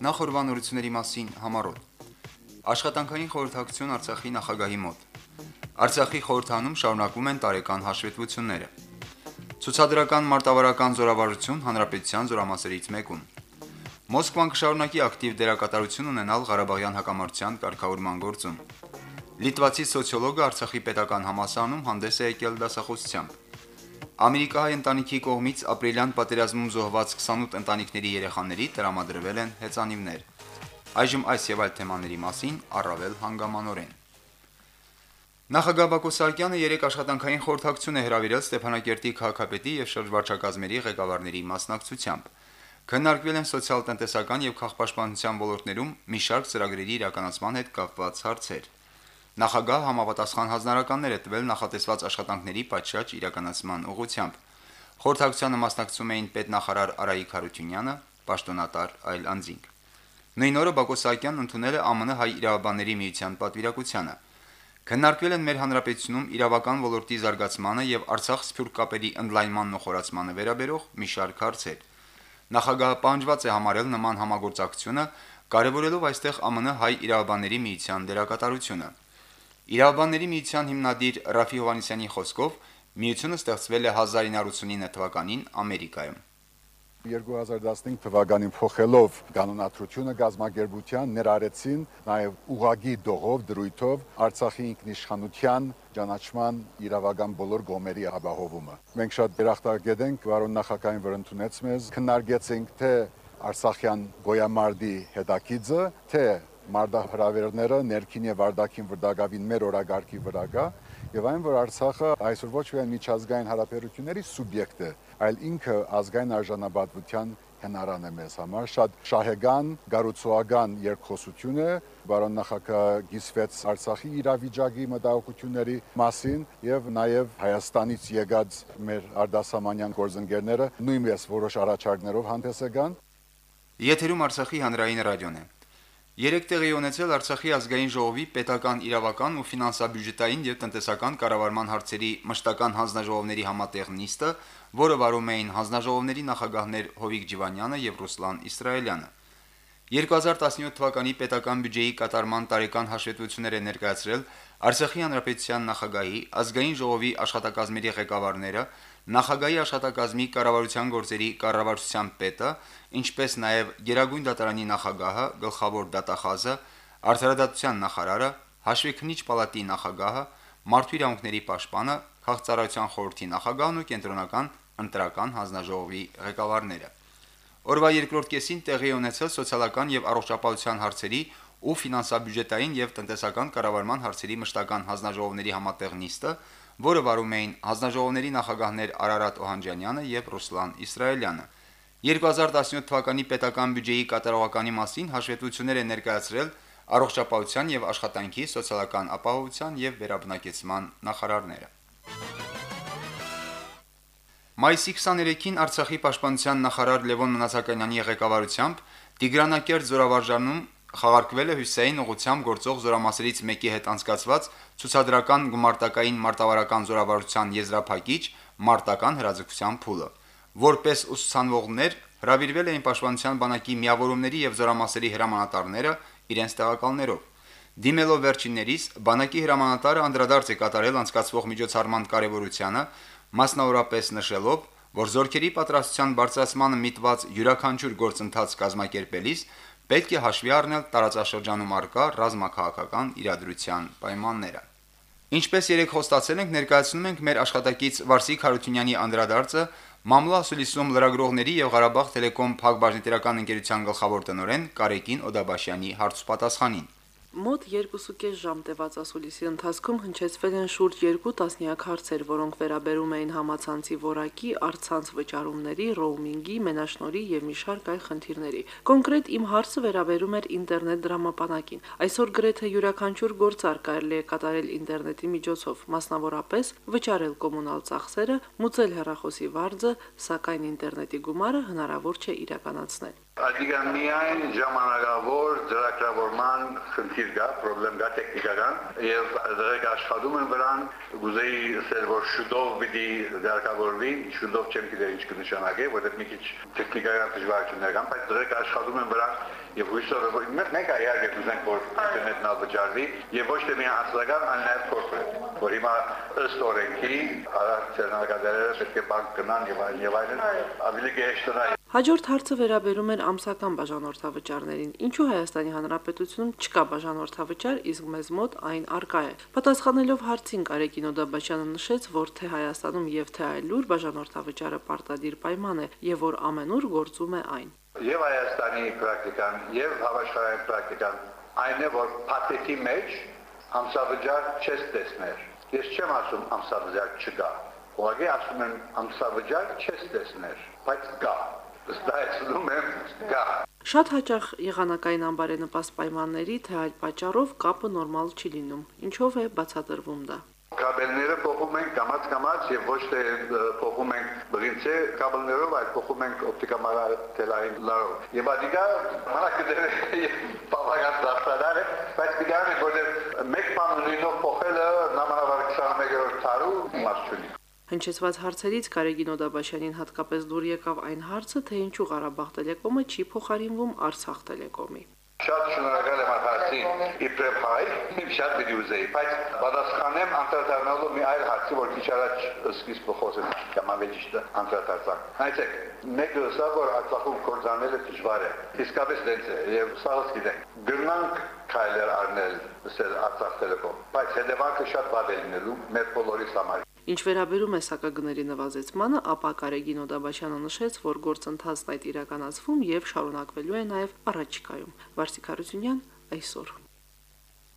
Նախորbanությունների մասին համառոտ։ Աշխատանքային խորհրդակցություն Արցախի նախագահի մոտ։ Արցախի խորհրդանում շարունակվում են տարեկան հաշվետվությունները։ Ցուցադրական մարտավարական զորավարություն հանրապետության զորամասերից մեկում։ Մոսկվան կշարունակի ակտիվ դերակատարություն ունենալ Ղարաբաղյան հակամարտության կարգավորման գործում։ Լիտվացի սոցիոլոգը Արցախի պետական համալսարանում հանդես է եկել դասախոսությամբ։ Ամերիկահայ ընտանիքի կողմից ապրիլյան պատերազմում զոհված 28 ընտանիքների երեխաների տրամադրվել են հեծանիվներ։ Այժմ այս եւ այլ թեմաների մասին առավել հանգամանորեն։ Նախագահ Բակո Սահակյանը երեք աշխատանքային խորհրդակցություն է հրավիրել Ստեփանակերտի քաղաքապետի եւ շրջվարչակազմերի ղեկավարների մասնակցությամբ։ Քննարկվել են սոցիալ-տնտեսական եւ քաղաքապաշտպանության ոլորտներում մի շարք ծրագրերի իրականացման հետ կապված հարցեր։ Նախագահ համապատասխան հանձնարարականներ է տվել նախատեսված աշխատանքների պատշաճ իրականացման ուղղությամբ։ Խորհրդակցությանը մասնակցում էին պետնախարար Արայիկ Հարությունյանը, պաշտոնատար այլ անձինք։ Նույն օրը Բակո Սահակյանն ընդունել է ԱՄՆ հայ իրավաբանների միության պատվիրակությանը։ Քննարկվել են մեր հանրապետությունում իրավական ոլորտի զարգացմանը եւ Արցախ սփյուռք կապերի ընդլայնմանն ու խորացմանը վերաբերող մի շարք հարցեր։ Նախագահը պահանջված է համարել նման համագործակցությունը, կարևորելով այստեղ ԱՄՆ հայ իրավաբանների միության դերակատարությունը։ Իրավաբանների միության հիմնադիր Ռաֆի Հովանեսյանի խոսքով միությունը ստեղծվել է 1989 թվականին Ամերիկայում։ 2015 թվականին փոխելով կանոնադրությունը գազագերբության ներառեցին նաև ուղագի դողով դրույթով Արցախի ինքնիշխանության ճանաչման իրավական բոլոր գոմերի ապահովումը։ Մենք շատ երախտագետ ենք, որոն նախագահային վր ընդունեց մեզ, քննարկեցինք թե Արցախյան գոյամարդի հետաքիծը, թե մարտահրավերները ներքին եւ արտաքին վրդագավին մեր օրագարկի վրա գա եւ այն որ Արցախը այսօր ոչ միայն միջազգային հարաբերությունների սուբյեկտ է, այլ ինքը ազգային արժանապատվության հնարան է մեզ համար շատ շահեգան գառուցողական երկխոսություն է բարոն նախագահ գիսվեց Արցախի իրավիճակի մտահոգությունների մասին եւ նաեւ Հայաստանից եկած մեր արտասահմանյան գործընկերները նույնպես որոշ առաջարկներով հանդես եկան Եթերում Արցախի հանրային ռադիոն է Երեք տեղի ունեցել Արցախի ազգային ժողովի պետական իրավական ու ֆինանսա-բյուջետային եւ տնտեսական կառավարման հարցերի մշտական հանձնաժողովների համատեղ նիստը, որը վարում էին հանձնաժողովների նախագահներ Հովիկ Ջիվանյանը եւ Ռուսլան Իսրայելյանը։ 2017 թվականի պետական բյուջեի կատարման տարեկան հաշվետվություններ է ներկայացրել Արցախի հանրապետության նախագահի, ազգային ժողովի աշխատակազմերի ղեկավարները, նախագահի աշխատակազմի կառավարության գործերի կառավարության պետը, ինչպես նաև Գերագույն դատարանի նախագահը, գլխավոր դատախազը, արդարադատության նախարարը, հաշվեկնիչ պալատի նախագահը, մարդու իրավունքների պաշտպանը, քաղաքծառայության խորհրդի նախագահն ու կենտրոնական ընտրական հանձնաժողովի ղեկավարները։ Օրվա երկրորդ կեսին տեղի ունեցել սոցիալական եւ առողջապահության հարցերի ու ֆինանսա-բյուջետային եւ տնտեսական կառավարման հարցերի մշտական հանձնաժողովների համատեղ նիստը, որը վարում էին հանձնաժողովների նախագահներ Արարատ Օհանջանյանը եւ Ռուսլան Իսրայելյանը։ 2017 թվականի պետական բյուջեի կատարողականի մասին հաշվետվություններ են ներկայացրել առողջապահության եւ աշխատանքի սոցիալական ապահովության եւ վերաբնակեցման նախարարները։ Մայիսի 23-ին Արցախի պաշտպանության նախարար Լևոն Մնացականյանի ղեկավարությամբ Տիգրանակերտ զորավարժանում խաղարկվել է Հյուսեյն ուղությամբ գործող զորամասերից մեկի հետ անցկացված ցուցադրական գումարտակային մարտավարական զորավարության եզրափակիչ մարտական հրաձգության փուլը։ Որպես ուսուցանվողներ հրավիրվել էին պաշտպանության բանակի միավորումների եւ զորամասերի հրամանատարները իրենց տեղակալներով։ Դիմելով վերջիններիս, բանակի հրամանատարը անդրադարձ է կատարել անցկացվող միջոցառման կարևորությանը, մասնավորապես նշելով, որ զորքերի պատրաստության բարձրացմանը միտված յուրաքանչյուր գործընթաց կազմակերպելիս պետք է հաշվի առնել տարածաշրջանում արկա ռազմաքաղաքական իրադրության պայմանները։ Ինչպես երեք խոստացել ենք, ներկայացնում ենք մեր աշխատակից Վարսիկ Հարությունյանի անդրադարձը Մամլա Սուլիսում լրագրողների եւ Ղարաբաղ Տելեկոմ Փակbaşնետիրական ընկերության գլխավոր տնօրեն Կարեկին Օդաբաշյանի հարցուպատասխանին։ Մոտ 2.5 ժամ տևած ասուլիսի ընթացքում հնչեցվել են շուրջ 2 տասնյակ հարցեր, որոնք վերաբերում էին համացանցի որակի, արցանց վճարումների, ռոումինգի, մենաշնորի եւ մի շարք այլ խնդիրների։ Կոնկրետ իմ հարցը վերաբերում էր ինտերնետ դրամապանակին։ Այսօր գրեթե յուրաքանչյուր գործար կարելի է կատարել ինտերնետի միջոցով, մասնավորապես վճարել կոմունալ ծախսերը, մուծել հեռախոսի վարձը, սակայն ինտերնետի գումարը հնարավոր չէ իրականացնել։ Adică միայն ժամանակավոր ծրագրավորման խնդիր կա, խնդրեմ կա տեխնիկական եւ դրեք աշխատում են վրան գուզեի ասել որ շուտով պիտի դարկավորվի, շուտով չեմ գիտեր ինչ կնշանակի, որովհետեւ մի քիչ տեխնիկական դժվարություններ կան, բայց դրեք աշխատում են վրան եւ հույսով որ մենք այարգե կուզենք որ ինտերնետն ալվճարվի եւ ոչ թե միայն հասարակական, այլ նաեւ կորպորետ, որ հիմա ըստ օրենքի արարչերնակadere պետք է բանկ գնան եւ այլն ավելի գեշտրա Հաջորդ հարցը վերաբերում էր ամսական բաժանորդավճարներին։ Ինչու Հայաստանի Հանրապետությունում չկա բաժանորդավճար, իսկ մեզ մոտ այն արկա է։ Պատասխանելով հարցին Կարեկին Օդաբաշյանը նշեց, որ թե Հայաստանում եւ թե այլուր բաժանորդավճարը պարտադիր պայման է եւ որ ամենուր գործում է այն։ Եվ Հայաստանի պրակտիկան, եւ հավասարային պրակտիկան այն է, որ փաթեթի մեջ ամսավճար չես տեսներ։ Ես չեմ ասում ամսավճար չկա։ Ուղղակի ասում եմ ամսավճար չես տեսներ, բայց կա ստացվում եմ գա։ Շատ հաճախ եղանակային անբարենպաստ պայմանների թե այլ պատճառով կապը նորմալ չի լինում։ Ինչով է բացատրվում դա։ Կաբելները փոխում ենք կամած-կամած եւ ոչ թե փոխում ենք բրինցե կաբելներով, այլ փոխում ենք օպտիկամարատելային լարով։ Եվ ադիգա մանակդեր Հնչեցված հարցերից Կարեգին Օդաբաշյանին հատկապես դուր եկավ այն հարցը, թե ինչու Ղարաբաղ տելեկոմը չի փոխարինվում Արցախ տելեկոմի։ Շատ շնորհակալ եմ հարցին իբրև հայ, շատ պիտի ուզեի, բայց պատասխանեմ անդրադառնալու մի այլ հարցի, որ քիչ առաջ սկիզբը խոսեց կամ ավելի ճիշտ անդրադարձան։ Հայցեք, մեկը սա որ Արցախում կորզանելը դժվար է։ Իսկապես դենց է եւ սա գիտենք։ Գրնանք քայլեր առնել, ասել Արցախ տելեկոմ, բայց հետևանքը շատ վատ է լինելու մեր բոլորիս համար։ Ինչ վերաբերում է սակագների նվազեցմանը, ապա Կարեգին Օդաբաշյանը նշեց, որ գործընթացն այդ իրականացվում եւ շարունակվելու է նաեւ առաջիկայում։ Վարսիկ Հարությունյան այսօր։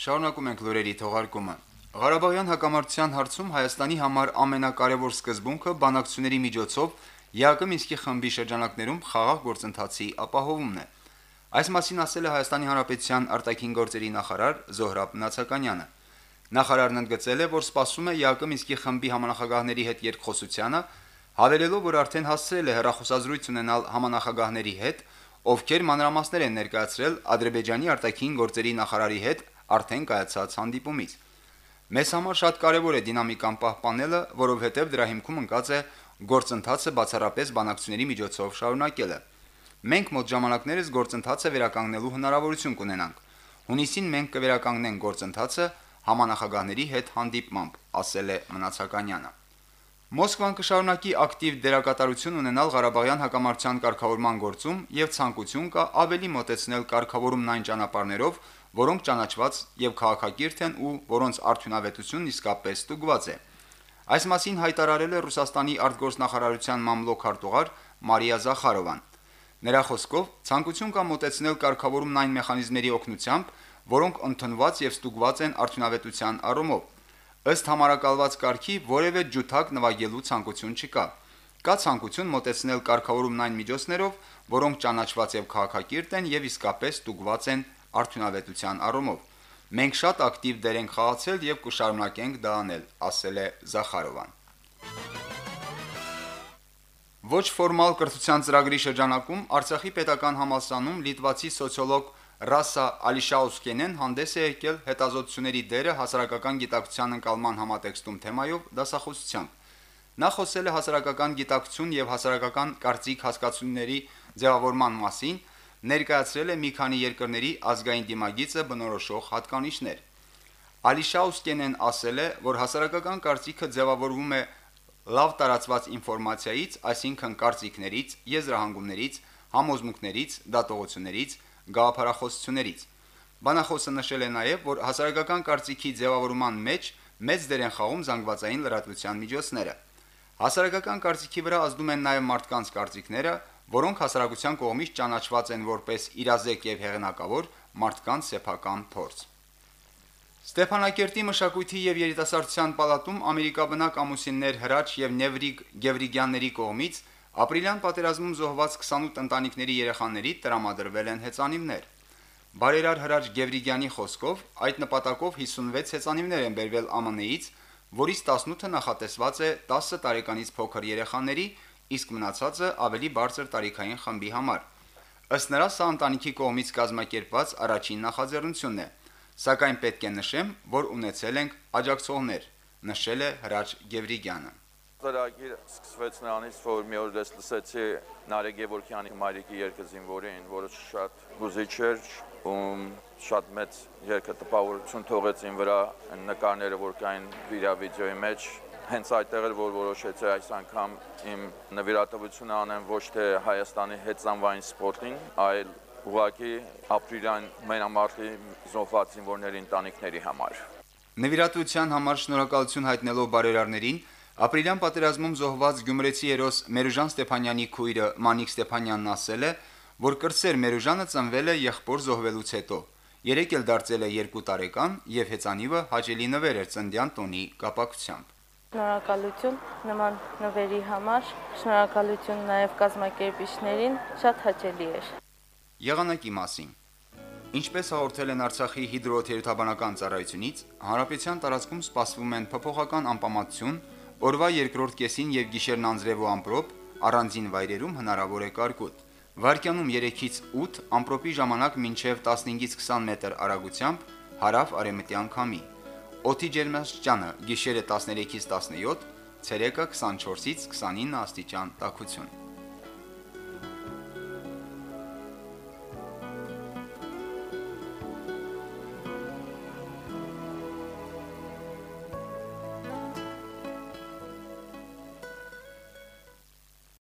Շարունակում ենք լուրերի թողարկումը։ Ղարաբաղյան հակամարտության հարցում Հայաստանի համար ամենակարևոր սկզբունքը բանակցությունների միջոցով ԵԱԿ Մինսկի խմբի շրջանակներում խաղաղ գործընթացի ապահովումն է։ Այս մասին ասել է Հայաստանի Հանրապետության արտաքին գործերի նախարար Զոհրաբ Նացականյանը։ Նախարարն ընդգծել է, որ սպասում է ԵԱԿ Մինսկի խմբի համանախագահների հետ երկխոսությանը, հավելելով, որ արդեն հասցրել է հերախոսազրույց ունենալ համանախագահների հետ, ովքեր մանրամասներ են ներկայացրել Ադրբեջանի արտաքին գործերի նախարարի հետ արդեն կայացած հանդիպումից։ Մեզ համար շատ կարևոր է դինամիկան պահպանելը, որովհետև դրա հիմքում ընկած է գործընթացը բացառապես բանակցությունների միջոցով շարունակելը։ Մենք մոտ ժամանակներս գործընթացը վերականգնելու հնարավորություն կունենանք։ Հունիսին մենք կվերականգնենք գործընթացը համանախագահների հետ հանդիպմամբ, ասել է Մնացականյանը։ Մոսկվան կշարունակի ակտիվ դերակատարություն ունենալ Ղարաբաղյան հակամարտության կարգավորման գործում եւ ցանկություն կա ավելի մոտեցնել կարգավորումն այն ճանապարհներով, որոնք ճանաչված եւ քաղաքակիրթ են ու որոնց արդյունավետությունն իսկապես ստուգված է։ Այս մասին հայտարարել է Ռուսաստանի արտգործնախարարության մամլոք արտուղար Մարիա Զախարովան։ Նրա խոսքով ցանկություն կա մոտեցնել կարգավորումն այն մեխանիզմների օգնությամբ, որոնք ընդունված եւ ստուգված են արդյունավետության առումով։ Ըստ համարակալված կարգի որևէ ջութակ նվագելու ցանկություն չկա։ Կա ցանկություն մոտեցնել կարգավորումն այն միջոցներով, որոնք ճանաչված եւ քաղաքակիրթ են եւ իսկապես ստուգված են արդյունավետության առումով։ Մենք շատ ակտիվ դեր ենք խաղացել եւ կշարունակենք դա անել, ասել է Զախարովան։ Ոչ ֆորմալ կրթության ծրագրի շրջանակում Արցախի պետական համալսանում լիտվացի սոցիոլոգ Ռասա Ալիշաուսկենեն հանդես է եկել հետազոտությունների դերը հասարակական գիտակցության ընկալման համատեքստում թեմայով դասախոսությամբ։ Նա խոսել է հասարակական գիտակցություն եւ հասարակական կարծիք հասկացությունների ձևավորման մասին, ներկայացրել է մի քանի երկրների ազգային դիմագիծը բնորոշող հատկանիշներ։ Ալիշաուսկենեն ասել է, որ հասարակական կարծիքը ձևավորվում է լավ տարածված ինֆորմացիայից, այսինքն կարծիքներից, եզրահանգումներից, համոզմունքներից, դատողություններից, գաղափարախոսություններից։ Բանախոսը նշել է նաև, որ հասարակական կարծիքի ձևավորման մեջ մեծ դեր են խաղում զանգվածային լրատվության միջոցները։ Հասարակական կարծիքի վրա ազդում են նաև մարդկանց կարծիքները, որոնք հասարակության կողմից ճանաչված են որպես իրազեկ եւ հեղինակավոր մարդկանց սեփական փորձ։ Ստեփանակերտի մշակույթի եւ երիտասարդության պալատում ամերիկաբնակ ամուսիններ Հրաչ եւ Նևրիգ Գևրիգյանների կողմից Ապրիլյան պատերազմում զոհված 28 ընտանիքների երեխաների տրամադրվել են հեծանիվներ։ Բարերար հրաչ Գևրիգյանի խոսքով այդ նպատակով 56 հեծանիվներ են բերվել ԱՄՆ-ից, որից 18-ը նախատեսված է 10 տարեկանից փոքր երեխաների, իսկ մնացածը ավելի բարձր տարիքային խմբի համար։ Ըստ նրա սա ընտանիքի կողմից կազմակերպված առաջին նախաձեռնությունն է, սակայն պետք է նշեմ, որ ունեցել ենք աջակցողներ, նշել է Հրաչ Գևրիգյանը։ Ծրագիրը սկսվեց նրանից, որ մի օր ես լսեցի Նարեկ Գևորքյանի մայրիկի երկը զինվորին, որը շատ հուզիչ էր, ում շատ մեծ երկը տպավորություն թողեց ին վրա նկարները, որ կային վիդեոյի մեջ, հենց այդտեղ էր որ որոշեցի այս անգամ իմ նվիրատվությունը անեմ ոչ թե Հայաստանի հետզամվային սպորտին, այլ ուղղակի ապրիլյան մենամարտի զոհված զինվորների ընտանիքների համար։ Նվիրատվության համար շնորհակալություն հայտնելով բարերարներին Ապրիլյան պատերազմում զոհված Գյումրեցի երոս Մերուժան Ստեփանյանի քույրը Մանիկ Ստեփանյանն ասել է, որ կրսեր Մերուժանը ծնվել է եղբոր զոհվելուց հետո։ Երեք էլ դարձել է 2 տարեկան եւ հեծանիվը հաճելի նվեր էր ծնդյան տոնի կապակցությամբ։ Շնորհակալություն նման նվերի համար, շնորհակալություն նաև կազմակերպիչներին, շատ հաճելի էր։ Եղանակի մասին Ինչպես հաղորդել են Արցախի հիդրոթերապանական ծառայությունից, հարաբեցյան տարածքում սպասվում են փոփոխական անպամատություն, օրվա երկրորդ կեսին եւ գիշերն անձրև ու ամպրոպ, առանձին վայրերում հնարավոր է կարկուտ։ Վարկյանում 3-ից 8 ամպրոպի ժամանակ մինչև 15-ից 20 մետր արագությամբ հարավ արևմտյան քամի։ Օդի ջերմաստիճանը՝ գիշերը 13-ից 17, ցերեկը 24-ից 29 աստիճան տաքություն։